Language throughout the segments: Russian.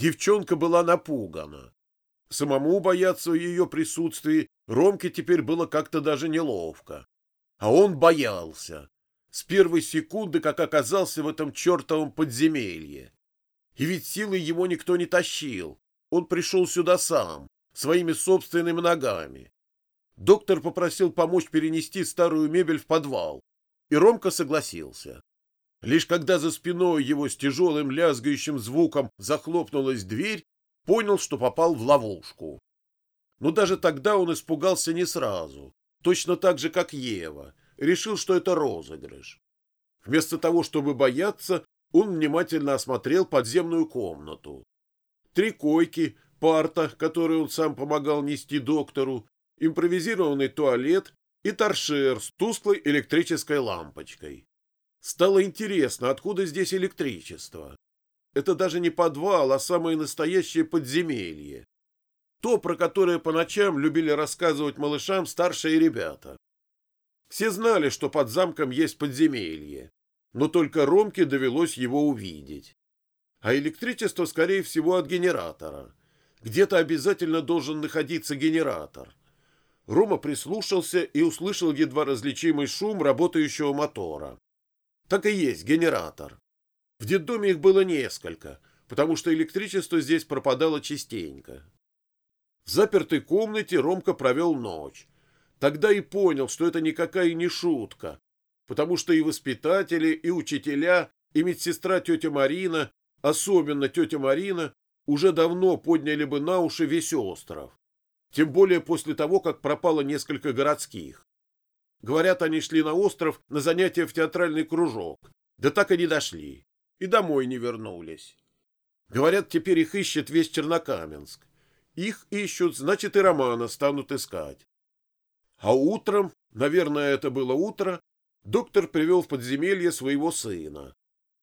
Девчонка была напугана. Самому бояться ее присутствии Ромке теперь было как-то даже неловко. А он боялся. С первой секунды, как оказался в этом чертовом подземелье. И ведь силой его никто не тащил. Он пришел сюда сам, своими собственными ногами. Доктор попросил помочь перенести старую мебель в подвал, и Ромка согласился. Лишь когда за спиной его с тяжелым лязгающим звуком захлопнулась дверь, понял, что попал в ловушку. Но даже тогда он испугался не сразу, точно так же, как Ева, решил, что это розыгрыш. Вместо того, чтобы бояться, он внимательно осмотрел подземную комнату. Три койки, парта, которую он сам помогал нести доктору, импровизированный туалет и торшер с тусклой электрической лампочкой. Стало интересно, откуда здесь электричество. Это даже не подвал, а самое настоящее подземелье. То, про которое по ночам любили рассказывать малышам старшие ребята. Все знали, что под замком есть подземелье, но только Ромке довелось его увидеть. А электричество, скорее всего, от генератора. Где-то обязательно должен находиться генератор. Рома прислушался и услышал едва различимый шум работающего мотора. Так и есть генератор. В детдоме их было несколько, потому что электричество здесь пропадало частенько. В запертой комнате Ромка провел ночь. Тогда и понял, что это никакая не шутка, потому что и воспитатели, и учителя, и медсестра тетя Марина, особенно тетя Марина, уже давно подняли бы на уши весь остров. Тем более после того, как пропало несколько городских. Говорят, они шли на остров на занятия в театральный кружок. Да так и не дошли. И домой не вернулись. Говорят, теперь их ищет весь Чернокаменск. Их ищут, значит, и Романа станут искать. А утром, наверное, это было утро, доктор привел в подземелье своего сына.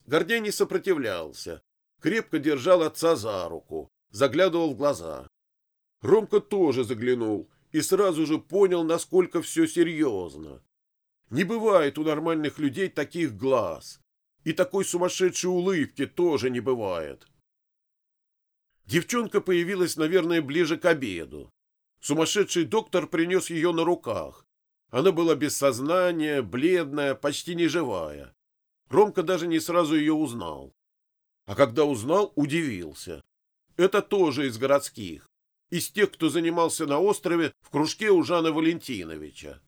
Гордей не сопротивлялся, крепко держал отца за руку, заглядывал в глаза. Ромка тоже заглянул и сразу же понял, насколько все серьезно. Не бывает у нормальных людей таких глаз. И такой сумасшедшей улыбки тоже не бывает. Девчонка появилась, наверное, ближе к обеду. Сумасшедший доктор принес ее на руках. Она была без сознания, бледная, почти неживая. Ромка даже не сразу ее узнал. А когда узнал, удивился. Это тоже из городских из тех, кто занимался на острове в кружке у Жана Валентиновича.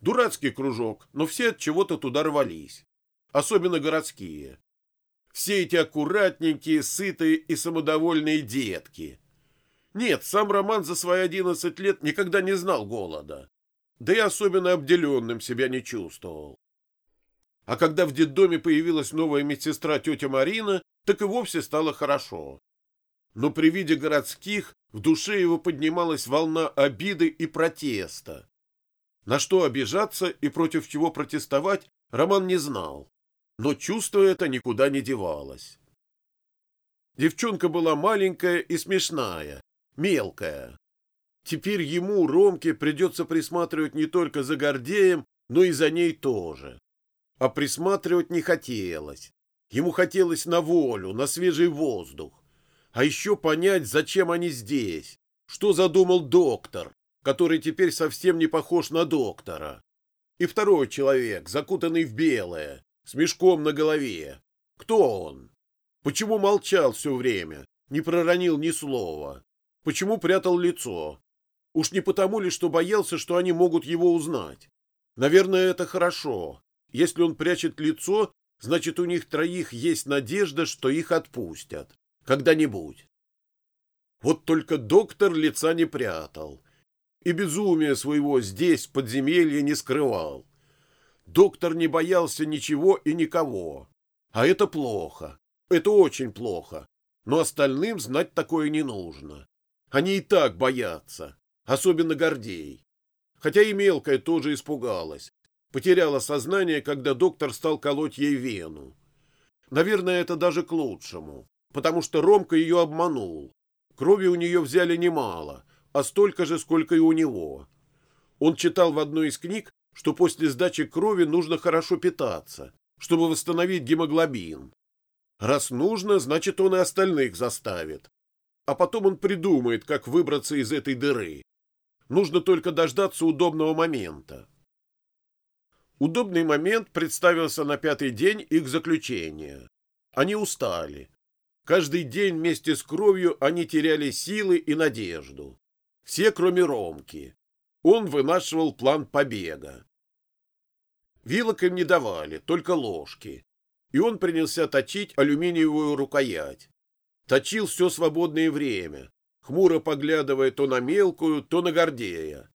Дурацкий кружок, но все от чего-то туда рвались. Особенно городские. Все эти аккуратненькие, сытые и самодовольные детки. Нет, сам Роман за свои одиннадцать лет никогда не знал голода. Да и особенно обделенным себя не чувствовал. А когда в детдоме появилась новая медсестра тетя Марина, так и вовсе стало хорошо но при виде городских в душе его поднималась волна обиды и протеста. На что обижаться и против чего протестовать Роман не знал, но чувство это никуда не девалось. Девчонка была маленькая и смешная, мелкая. Теперь ему, Ромке, придется присматривать не только за Гордеем, но и за ней тоже. А присматривать не хотелось. Ему хотелось на волю, на свежий воздух а еще понять, зачем они здесь, что задумал доктор, который теперь совсем не похож на доктора. И второй человек, закутанный в белое, с мешком на голове. Кто он? Почему молчал все время, не проронил ни слова? Почему прятал лицо? Уж не потому ли, что боялся, что они могут его узнать? Наверное, это хорошо. Если он прячет лицо, значит, у них троих есть надежда, что их отпустят. Когда-нибудь. Вот только доктор лица не прятал и безумие своего здесь, в подземелье, не скрывал. Доктор не боялся ничего и никого. А это плохо. Это очень плохо. Но остальным знать такое не нужно. Они и так боятся. Особенно Гордей. Хотя и мелкая тоже испугалась. Потеряла сознание, когда доктор стал колоть ей вену. Наверное, это даже к лучшему потому что Ромка ее обманул. Крови у нее взяли немало, а столько же, сколько и у него. Он читал в одной из книг, что после сдачи крови нужно хорошо питаться, чтобы восстановить гемоглобин. Раз нужно, значит, он и остальных заставит, а потом он придумает, как выбраться из этой дыры. Нужно только дождаться удобного момента. Удобный момент представился на пятый день их заключения. Они устали. Каждый день вместе с кровью они теряли силы и надежду. Все, кроме Ромки. Он вынашивал план побега. Вилок им не давали, только ложки. И он принялся точить алюминиевую рукоять. Точил все свободное время, хмуро поглядывая то на мелкую, то на Гордея.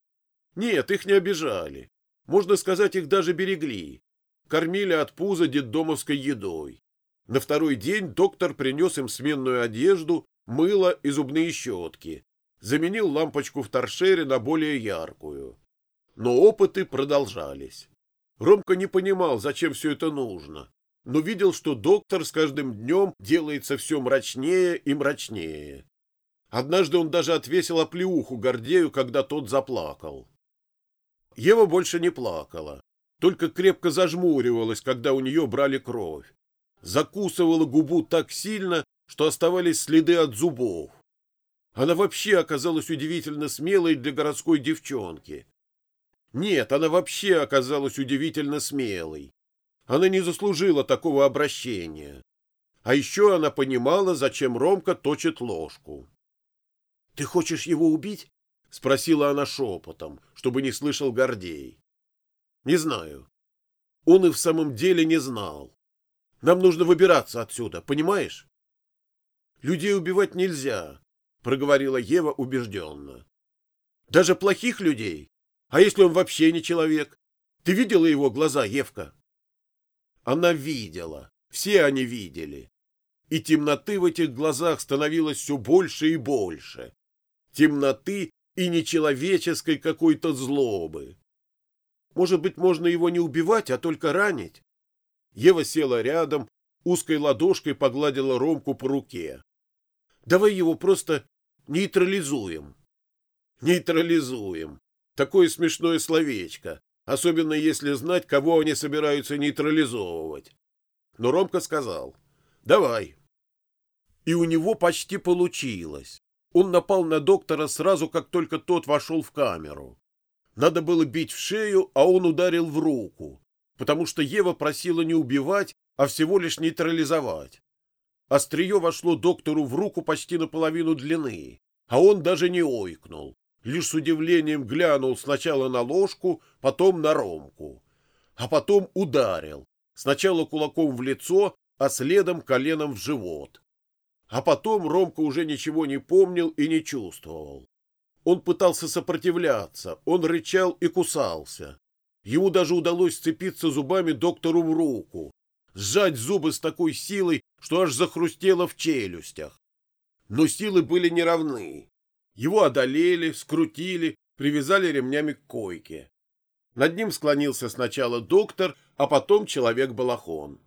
Нет, их не обижали. Можно сказать, их даже берегли. Кормили от пуза детдомовской едой. На второй день доктор принес им сменную одежду, мыло и зубные щетки. Заменил лампочку в торшере на более яркую. Но опыты продолжались. Ромка не понимал, зачем все это нужно, но видел, что доктор с каждым днем делается все мрачнее и мрачнее. Однажды он даже отвесил оплеуху Гордею, когда тот заплакал. Ева больше не плакала, только крепко зажмуривалась, когда у нее брали кровь. Закусывала губу так сильно, что оставались следы от зубов. Она вообще оказалась удивительно смелой для городской девчонки. Нет, она вообще оказалась удивительно смелой. Она не заслужила такого обращения. А еще она понимала, зачем Ромка точит ложку. — Ты хочешь его убить? — спросила она шепотом, чтобы не слышал Гордей. — Не знаю. Он и в самом деле не знал. Нам нужно выбираться отсюда, понимаешь? — Людей убивать нельзя, — проговорила Ева убежденно. — Даже плохих людей? А если он вообще не человек? Ты видела его глаза, Евка? Она видела. Все они видели. И темноты в этих глазах становилось все больше и больше. Темноты и нечеловеческой какой-то злобы. Может быть, можно его не убивать, а только ранить? Ева села рядом, узкой ладошкой погладила Ромку по руке. Давай его просто нейтрализуем. Нейтрализуем. Такое смешное словечко, особенно если знать, кого они собираются нейтрализовывать. Но Ромка сказал «Давай». И у него почти получилось. Он напал на доктора сразу, как только тот вошел в камеру. Надо было бить в шею, а он ударил в руку, потому что Ева просила не убивать, а всего лишь нейтрализовать. Острие вошло доктору в руку почти наполовину длины, а он даже не ойкнул лишь с удивлением глянул сначала на ложку, потом на ромку. А потом ударил, сначала кулаком в лицо, а следом коленом в живот. А потом Ромка уже ничего не помнил и не чувствовал. Он пытался сопротивляться, он рычал и кусался. Ему даже удалось сцепиться зубами доктору в руку, сжать зубы с такой силой, что аж захрустело в челюстях. Но силы были неравны. Его одолели, скрутили, привязали ремнями к койке. Над ним склонился сначала доктор, а потом человек-балахон.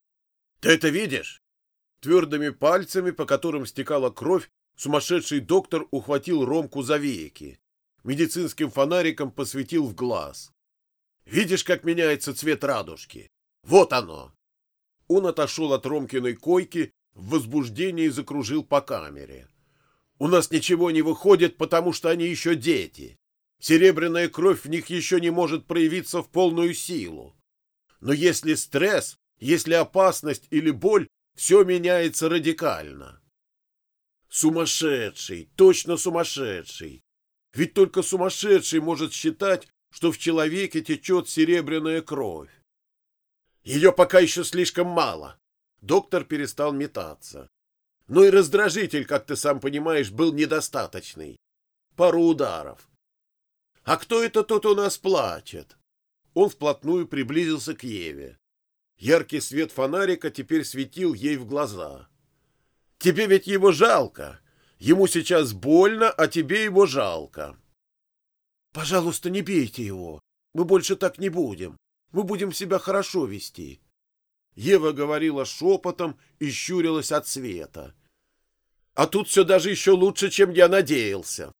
— Ты это видишь? Твердыми пальцами, по которым стекала кровь, сумасшедший доктор ухватил Ромку за веки. Медицинским фонариком посветил в глаз. «Видишь, как меняется цвет радужки? Вот оно!» Он отошел от Ромкиной койки, в возбуждении закружил по камере. У нас ничего не выходит, потому что они еще дети. Серебряная кровь в них еще не может проявиться в полную силу. Но если стресс, если опасность или боль, все меняется радикально. Сумасшедший, точно сумасшедший. Ведь только сумасшедший может считать, что в человеке течет серебряная кровь. Ее пока еще слишком мало. Доктор перестал метаться. Но и раздражитель, как ты сам понимаешь, был недостаточный. Пару ударов. А кто это тут у нас плачет? Он вплотную приблизился к Еве. Яркий свет фонарика теперь светил ей в глаза. Тебе ведь его жалко. Ему сейчас больно, а тебе его жалко. Пожалуйста, не бейте его. Мы больше так не будем. Мы будем себя хорошо вести. Ева говорила шепотом и щурилась от света. А тут все даже еще лучше, чем я надеялся.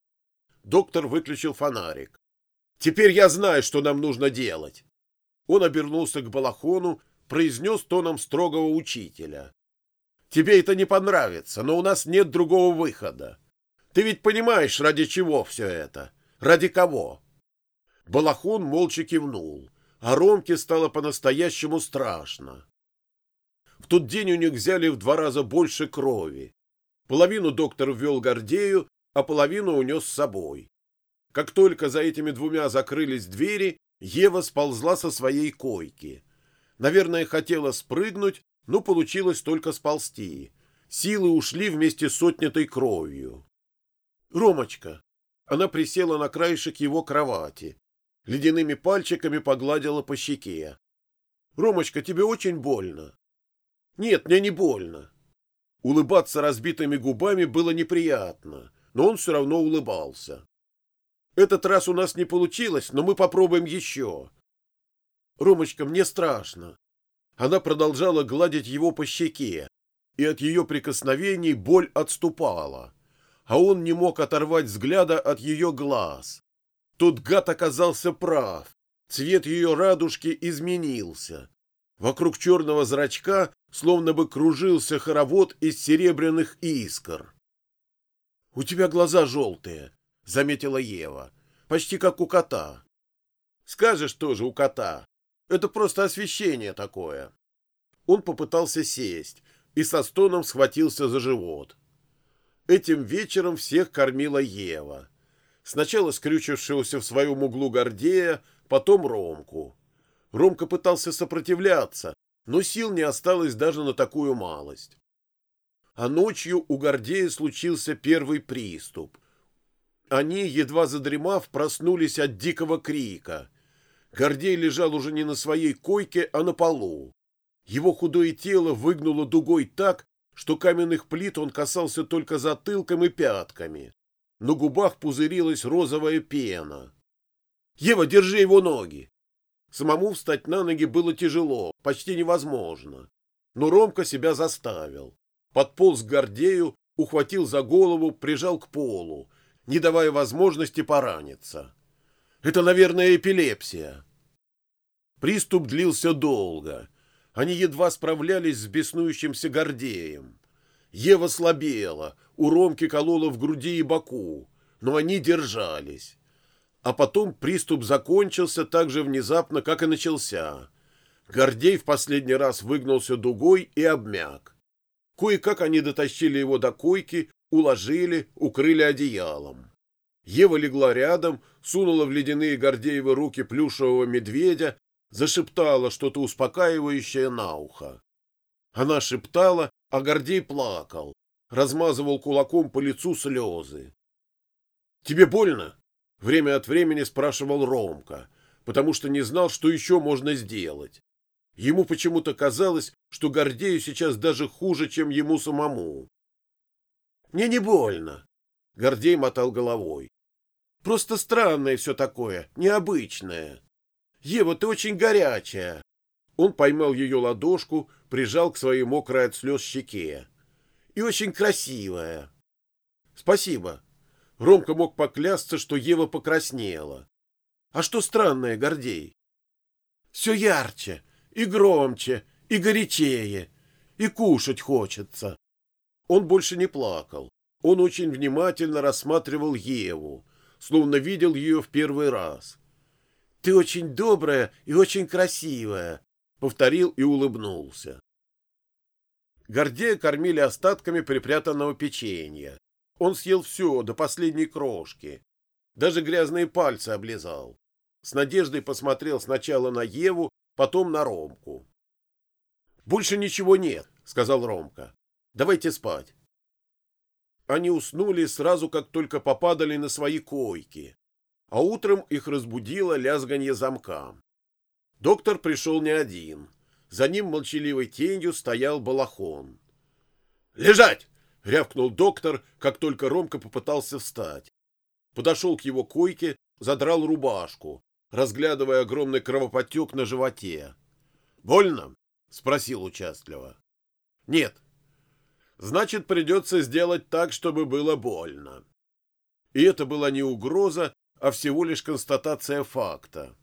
Доктор выключил фонарик. Теперь я знаю, что нам нужно делать. Он обернулся к Балахону, произнес тоном строгого учителя. Тебе это не понравится, но у нас нет другого выхода. Ты ведь понимаешь, ради чего все это? Ради кого?» Балахон молча кивнул, а Ромке стало по-настоящему страшно. В тот день у них взяли в два раза больше крови. Половину доктор ввел Гордею, а половину унес с собой. Как только за этими двумя закрылись двери, Ева сползла со своей койки. Наверное, хотела спрыгнуть, но получилось только сползти. Силы ушли вместе с отнятой кровью. «Ромочка!» Она присела на краешек его кровати. Ледяными пальчиками погладила по щеке. «Ромочка, тебе очень больно?» «Нет, мне не больно». Улыбаться разбитыми губами было неприятно, но он все равно улыбался. «Этот раз у нас не получилось, но мы попробуем еще». «Ромочка, мне страшно». Она продолжала гладить его по щеке, и от ее прикосновений боль отступала а он не мог оторвать взгляда от ее глаз. Тут гад оказался прав. Цвет ее радужки изменился. Вокруг черного зрачка словно бы кружился хоровод из серебряных искр. — У тебя глаза желтые, — заметила Ева, — почти как у кота. — Скажешь тоже у кота. Это просто освещение такое. Он попытался сесть и со стоном схватился за живот. Этим вечером всех кормила Ева. Сначала скрючившегося в своем углу Гордея, потом Ромку. Ромка пытался сопротивляться, но сил не осталось даже на такую малость. А ночью у Гордея случился первый приступ. Они, едва задремав, проснулись от дикого крика. Гордей лежал уже не на своей койке, а на полу. Его худое тело выгнуло дугой так, что каменных плит он касался только затылком и пятками. На губах пузырилась розовая пена. «Ева, держи его ноги!» Самому встать на ноги было тяжело, почти невозможно. Но Ромка себя заставил. Подполз к Гордею, ухватил за голову, прижал к полу, не давая возможности пораниться. Это, наверное, эпилепсия. Приступ длился долго. Они едва справлялись с беснующимся Гордеем. Ева слабела, у Ромки колола в груди и боку, но они держались. А потом приступ закончился так же внезапно, как и начался. Гордей в последний раз выгнулся дугой и обмяк. Кое-как они дотащили его до койки, уложили, укрыли одеялом. Ева легла рядом, сунула в ледяные Гордеевы руки плюшевого медведя зашептала что-то успокаивающее на ухо. Она шептала, а Гордей плакал, размазывал кулаком по лицу слезы. — Тебе больно? — время от времени спрашивал Ромка, потому что не знал, что еще можно сделать. Ему почему-то казалось, что Гордею сейчас даже хуже, чем ему самому. — Мне не больно, — Гордей мотал головой. — Просто странное все такое, необычное. Ева, ты очень горячая. Он поймал ее ладошку, прижал к своей мокрой от слез щеке. И очень красивая. Спасибо. Ромка мог поклясться, что Ева покраснела. А что странное, Гордей? Все ярче, и громче, и горячее, и кушать хочется. Он больше не плакал. Он очень внимательно рассматривал Еву, словно видел ее в первый раз. Ты очень добрая и очень красивая, повторил и улыбнулся. Гордея кормили остатками припрятанного печенья. Он съел все до последней крошки. Даже грязные пальцы облизал. С надеждой посмотрел сначала на Еву, потом на Ромку. «Больше ничего нет», — сказал Ромка. «Давайте спать». Они уснули сразу, как только попадали на свои койки а утром их разбудило лязганье замка. Доктор пришел не один. За ним молчаливой тенью стоял балахон. «Лежать!» — рявкнул доктор, как только Ромка попытался встать. Подошел к его койке, задрал рубашку, разглядывая огромный кровоподтек на животе. «Больно?» — спросил участливо. «Нет». «Значит, придется сделать так, чтобы было больно». И это была не угроза, а всего лишь констатация факта.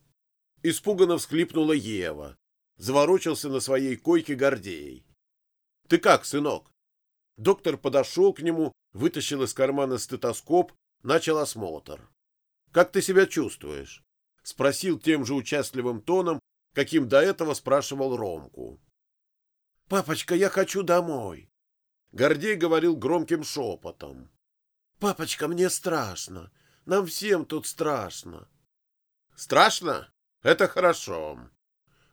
Испуганно всхлипнула Ева. Заворочился на своей койке Гордей. — Ты как, сынок? Доктор подошел к нему, вытащил из кармана стетоскоп, начал осмотр. «Как ты себя чувствуешь?» — спросил тем же участливым тоном, каким до этого спрашивал Ромку. «Папочка, я хочу домой!» Гордей говорил громким шепотом. «Папочка, мне страшно. Нам всем тут страшно». «Страшно? Это хорошо.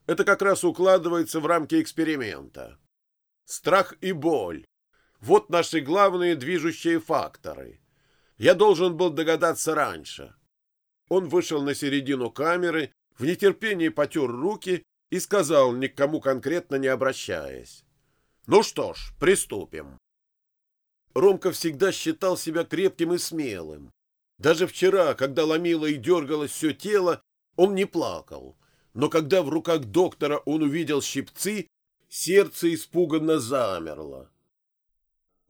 Это как раз укладывается в рамки эксперимента. Страх и боль вот наши главные движущие факторы. Я должен был догадаться раньше. Он вышел на середину камеры, в нетерпении потер руки и сказал, никому конкретно не обращаясь. Ну что ж, приступим. Ромка всегда считал себя крепким и смелым. Даже вчера, когда ломило и дергалось все тело, он не плакал. Но когда в руках доктора он увидел щипцы, сердце испуганно замерло.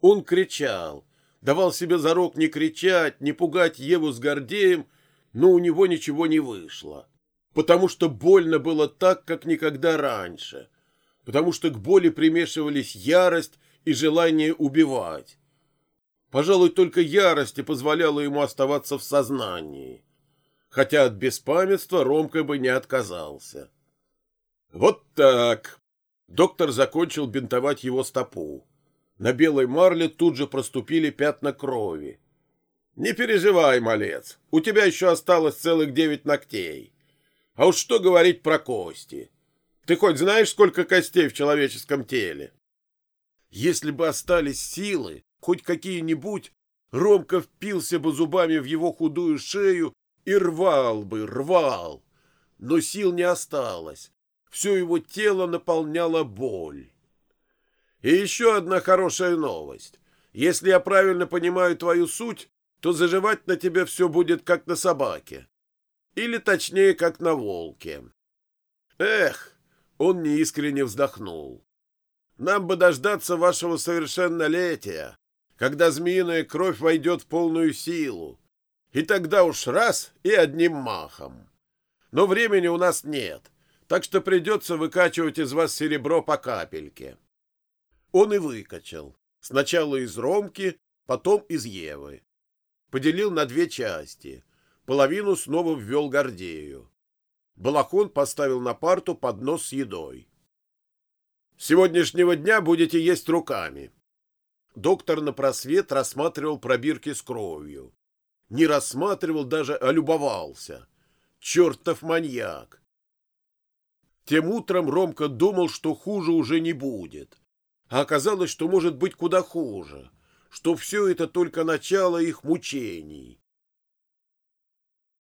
Он кричал, давал себе зарок не кричать, не пугать Еву с Гордеем, но у него ничего не вышло, потому что больно было так, как никогда раньше, потому что к боли примешивались ярость и желание убивать. Пожалуй, только ярость и позволяла ему оставаться в сознании, хотя от беспамятства Ромка бы не отказался. Вот так. Доктор закончил бинтовать его стопу. На белой марле тут же проступили пятна крови. «Не переживай, малец, у тебя еще осталось целых девять ногтей. А уж что говорить про кости? Ты хоть знаешь, сколько костей в человеческом теле?» Если бы остались силы, хоть какие-нибудь, Ромка впился бы зубами в его худую шею и рвал бы, рвал. Но сил не осталось. Все его тело наполняла боль. И еще одна хорошая новость. Если я правильно понимаю твою суть, то заживать на тебе все будет как на собаке. Или точнее, как на волке. Эх, он неискренне вздохнул. Нам бы дождаться вашего совершеннолетия, когда змеиная кровь войдет в полную силу. И тогда уж раз и одним махом. Но времени у нас нет, так что придется выкачивать из вас серебро по капельке он и выкачал. Сначала из Ромки, потом из Евы. Поделил на две части. Половину снова ввел Гордею. Балахон поставил на парту поднос с едой. «С сегодняшнего дня будете есть руками». Доктор на просвет рассматривал пробирки с кровью. Не рассматривал даже, а любовался. Чертов маньяк! Тем утром Ромка думал, что хуже уже не будет а оказалось, что может быть куда хуже, что все это только начало их мучений.